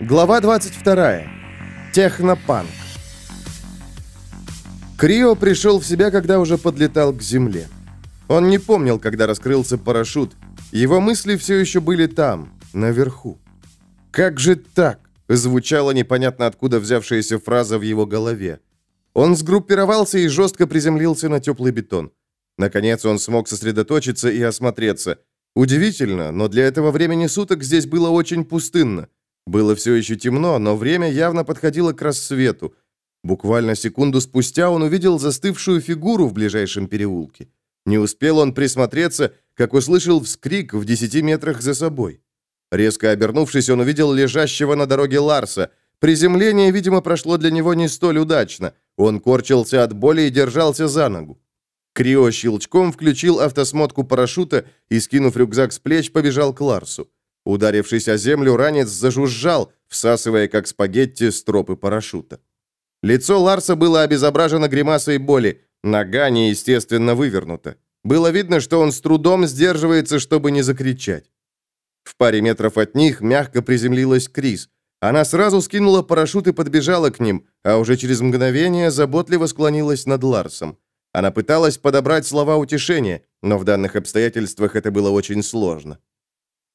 Глава 22. Технопанк. Крио пришел в себя, когда уже подлетал к земле. Он не помнил, когда раскрылся парашют. Его мысли все еще были там, наверху. «Как же так?» – звучала непонятно откуда взявшаяся фраза в его голове. Он сгруппировался и жестко приземлился на теплый бетон. Наконец он смог сосредоточиться и осмотреться. Удивительно, но для этого времени суток здесь было очень пустынно. Было все еще темно, но время явно подходило к рассвету. Буквально секунду спустя он увидел застывшую фигуру в ближайшем переулке. Не успел он присмотреться, как услышал вскрик в десяти метрах за собой. Резко обернувшись, он увидел лежащего на дороге Ларса. Приземление, видимо, прошло для него не столь удачно. Он корчился от боли и держался за ногу. Крио щелчком включил автосмотку парашюта и, скинув рюкзак с плеч, побежал к Ларсу. Ударившись о землю, ранец зажужжал, всасывая, как спагетти, стропы парашюта. Лицо Ларса было обезображено гримасой боли, нога неестественно вывернута. Было видно, что он с трудом сдерживается, чтобы не закричать. В паре метров от них мягко приземлилась Крис. Она сразу скинула парашют и подбежала к ним, а уже через мгновение заботливо склонилась над Ларсом. Она пыталась подобрать слова утешения, но в данных обстоятельствах это было очень сложно.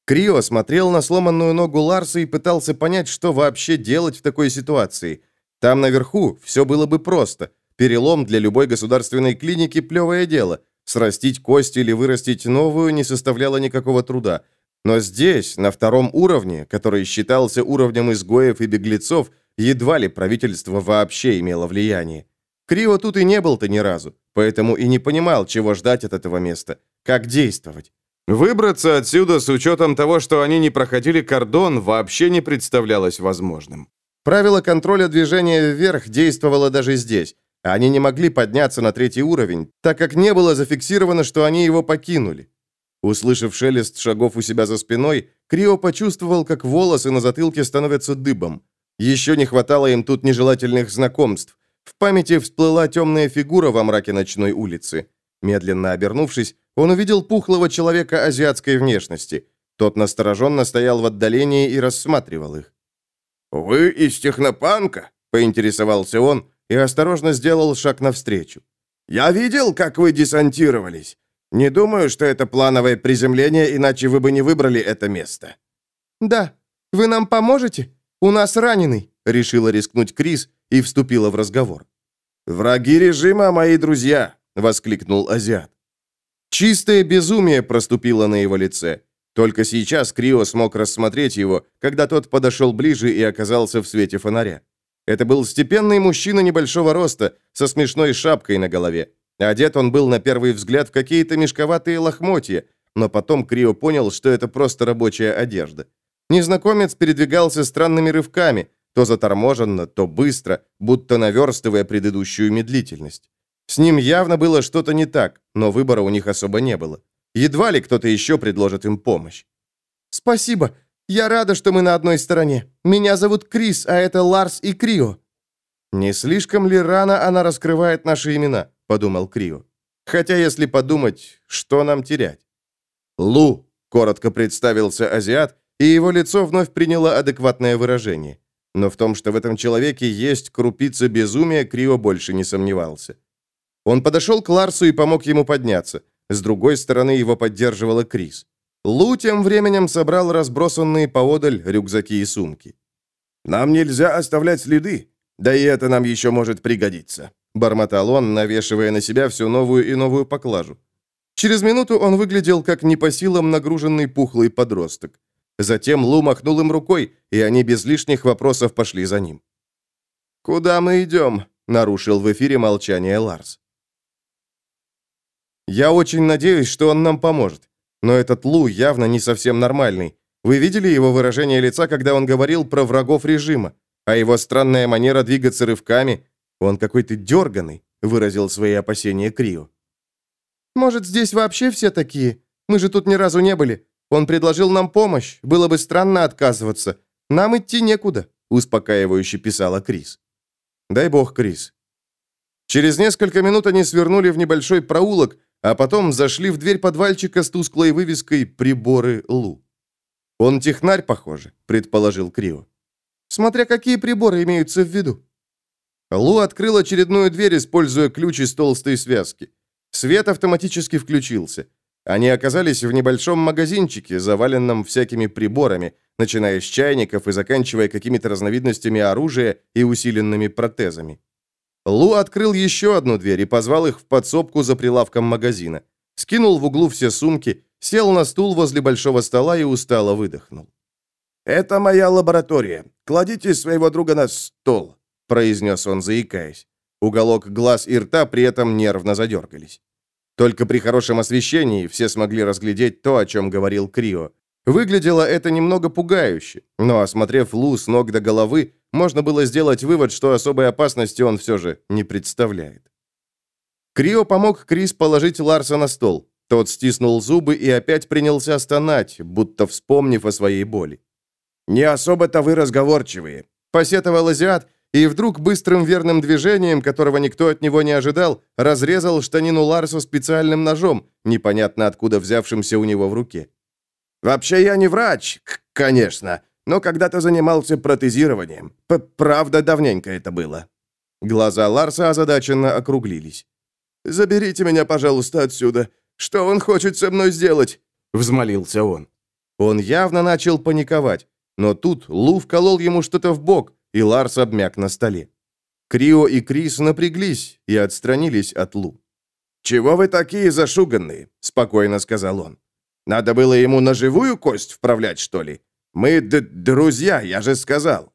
Крио смотрел на сломанную ногу Ларса и пытался понять, что вообще делать в такой ситуации. Там наверху все было бы просто. Перелом для любой государственной клиники – плевое дело. Срастить кость или вырастить новую не составляло никакого труда. Но здесь, на втором уровне, который считался уровнем изгоев и беглецов, едва ли правительство вообще имело влияние. Крио тут и не был-то ни разу, поэтому и не понимал, чего ждать от этого места, как действовать. Выбраться отсюда с учетом того, что они не проходили кордон, вообще не представлялось возможным. Правило контроля движения вверх действовало даже здесь. Они не могли подняться на третий уровень, так как не было зафиксировано, что они его покинули. Услышав шелест шагов у себя за спиной, Крио почувствовал, как волосы на затылке становятся дыбом. Еще не хватало им тут нежелательных знакомств. В памяти всплыла темная фигура во мраке ночной улицы. Медленно обернувшись, он увидел пухлого человека азиатской внешности. Тот настороженно стоял в отдалении и рассматривал их. «Вы из технопанка?» — поинтересовался он и осторожно сделал шаг навстречу. «Я видел, как вы десантировались. Не думаю, что это плановое приземление, иначе вы бы не выбрали это место». «Да. Вы нам поможете? У нас раненый», — решила рискнуть Крис и вступила в разговор. «Враги режима, мои друзья», — воскликнул азиат. Чистое безумие проступило на его лице. Только сейчас Крио смог рассмотреть его, когда тот подошел ближе и оказался в свете фонаря. Это был степенный мужчина небольшого роста, со смешной шапкой на голове. Одет он был на первый взгляд в какие-то мешковатые лохмотья, но потом Крио понял, что это просто рабочая одежда. Незнакомец передвигался странными рывками, то заторможенно, то быстро, будто наверстывая предыдущую медлительность. С ним явно было что-то не так, но выбора у них особо не было. Едва ли кто-то еще предложит им помощь. «Спасибо. Я рада, что мы на одной стороне. Меня зовут Крис, а это Ларс и Крио». «Не слишком ли рано она раскрывает наши имена?» – подумал Крио. «Хотя, если подумать, что нам терять?» «Лу», – коротко представился азиат, и его лицо вновь приняло адекватное выражение. Но в том, что в этом человеке есть крупица безумия, Крио больше не сомневался. Он подошел к Ларсу и помог ему подняться. С другой стороны его поддерживала Крис. Лу тем временем собрал разбросанные поодаль рюкзаки и сумки. «Нам нельзя оставлять следы, да и это нам еще может пригодиться», бормотал он, навешивая на себя всю новую и новую поклажу. Через минуту он выглядел как не по силам нагруженный пухлый подросток. Затем Лу махнул им рукой, и они без лишних вопросов пошли за ним. «Куда мы идем?» — нарушил в эфире молчание Ларс. Я очень надеюсь, что он нам поможет. Но этот Лу явно не совсем нормальный. Вы видели его выражение лица, когда он говорил про врагов режима? А его странная манера двигаться рывками? Он какой-то дерганый, выразил свои опасения Крио. Может, здесь вообще все такие? Мы же тут ни разу не были. Он предложил нам помощь. Было бы странно отказываться. Нам идти некуда, успокаивающе писала Крис. Дай бог, Крис. Через несколько минут они свернули в небольшой проулок, а потом зашли в дверь подвальчика с тусклой вывеской «Приборы Лу». «Он технарь, похоже», — предположил Крио. Смотря какие приборы имеются в виду». Лу открыл очередную дверь, используя ключ из толстой связки. Свет автоматически включился. Они оказались в небольшом магазинчике, заваленном всякими приборами, начиная с чайников и заканчивая какими-то разновидностями оружия и усиленными протезами. Лу открыл еще одну дверь и позвал их в подсобку за прилавком магазина. Скинул в углу все сумки, сел на стул возле большого стола и устало выдохнул. «Это моя лаборатория. Кладите своего друга на стол», — произнес он, заикаясь. Уголок глаз и рта при этом нервно задергались. Только при хорошем освещении все смогли разглядеть то, о чем говорил Крио. Выглядело это немного пугающе, но, осмотрев Лу с ног до головы, можно было сделать вывод, что особой опасности он все же не представляет. Крио помог Крис положить Ларса на стол. Тот стиснул зубы и опять принялся стонать, будто вспомнив о своей боли. «Не особо-то вы разговорчивые», — посетовал азиат, и вдруг быстрым верным движением, которого никто от него не ожидал, разрезал штанину Ларса специальным ножом, непонятно откуда взявшимся у него в руке. «Вообще я не врач, конечно, но когда-то занимался протезированием. П Правда, давненько это было». Глаза Ларса озадаченно округлились. «Заберите меня, пожалуйста, отсюда. Что он хочет со мной сделать?» — взмолился он. Он явно начал паниковать, но тут Лу вколол ему что-то в бок, и Ларс обмяк на столе. Крио и Крис напряглись и отстранились от Лу. «Чего вы такие зашуганные?» — спокойно сказал он. «Надо было ему на живую кость вправлять, что ли? Мы друзья, я же сказал».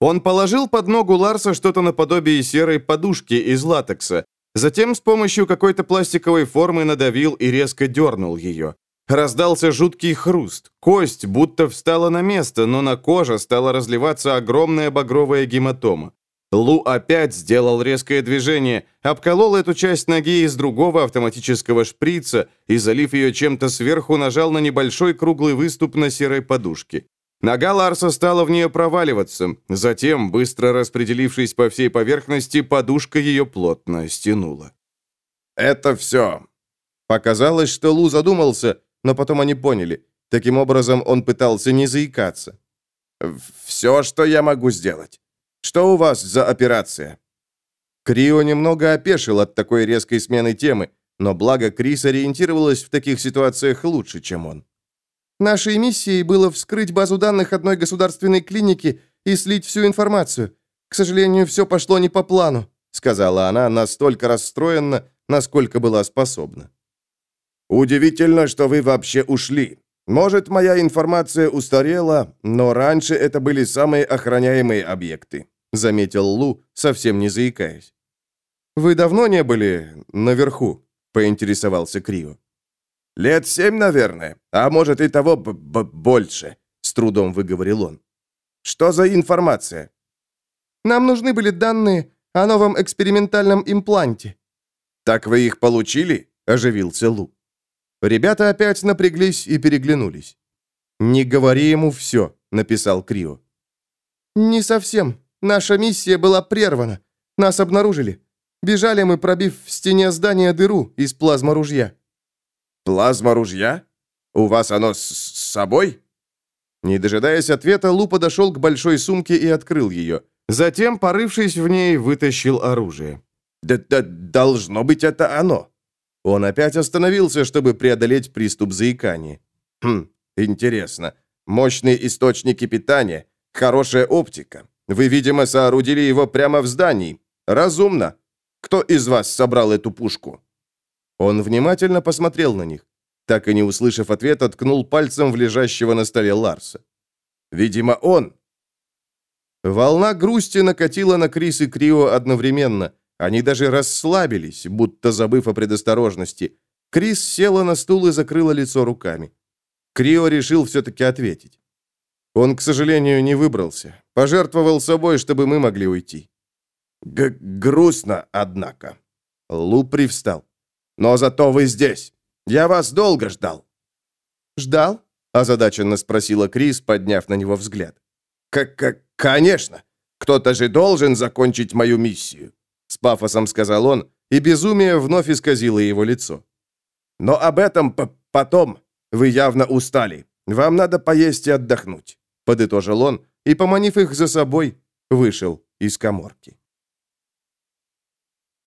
Он положил под ногу Ларса что-то наподобие серой подушки из латекса, затем с помощью какой-то пластиковой формы надавил и резко дернул ее. Раздался жуткий хруст. Кость будто встала на место, но на коже стала разливаться огромная багровая гематома. Лу опять сделал резкое движение, обколол эту часть ноги из другого автоматического шприца и, залив ее чем-то сверху, нажал на небольшой круглый выступ на серой подушке. Нога Ларса стала в нее проваливаться. Затем, быстро распределившись по всей поверхности, подушка ее плотно стянула. «Это все». Показалось, что Лу задумался, но потом они поняли. Таким образом, он пытался не заикаться. «Все, что я могу сделать. Что у вас за операция?» Крио немного опешил от такой резкой смены темы, но благо Крис ориентировалась в таких ситуациях лучше, чем он. «Нашей миссией было вскрыть базу данных одной государственной клиники и слить всю информацию. К сожалению, все пошло не по плану», сказала она настолько расстроенно, насколько была способна. «Удивительно, что вы вообще ушли. Может, моя информация устарела, но раньше это были самые охраняемые объекты», заметил Лу, совсем не заикаясь. «Вы давно не были наверху?» поинтересовался Крио. «Лет семь, наверное, а может и того б -б больше», с трудом выговорил он. «Что за информация?» «Нам нужны были данные о новом экспериментальном импланте». «Так вы их получили?» – оживился Лу. Ребята опять напряглись и переглянулись. «Не говори ему все», — написал Крио. «Не совсем. Наша миссия была прервана. Нас обнаружили. Бежали мы, пробив в стене здания дыру из плазморужья». «Плазма ружья? У вас оно с, с собой?» Не дожидаясь ответа, Лу подошел к большой сумке и открыл ее. Затем, порывшись в ней, вытащил оружие. «Да, да должно быть, это оно!» Он опять остановился, чтобы преодолеть приступ заикания. «Хм, интересно. Мощные источники питания, хорошая оптика. Вы, видимо, соорудили его прямо в здании. Разумно. Кто из вас собрал эту пушку?» Он внимательно посмотрел на них. Так и не услышав ответа, ткнул пальцем в лежащего на столе Ларса. «Видимо, он». Волна грусти накатила на Крис и Крио одновременно. Они даже расслабились, будто забыв о предосторожности. Крис села на стул и закрыла лицо руками. Крио решил все-таки ответить. Он, к сожалению, не выбрался. Пожертвовал собой, чтобы мы могли уйти. Г грустно, однако. Лу привстал. Но зато вы здесь. Я вас долго ждал. Ждал? озадаченно спросила Крис, подняв на него взгляд. Как, конечно. Кто-то же должен закончить мою миссию. С пафосом сказал он, и безумие вновь исказило его лицо. «Но об этом потом. Вы явно устали. Вам надо поесть и отдохнуть. подытожил он и, поманив их за собой, вышел из коморки.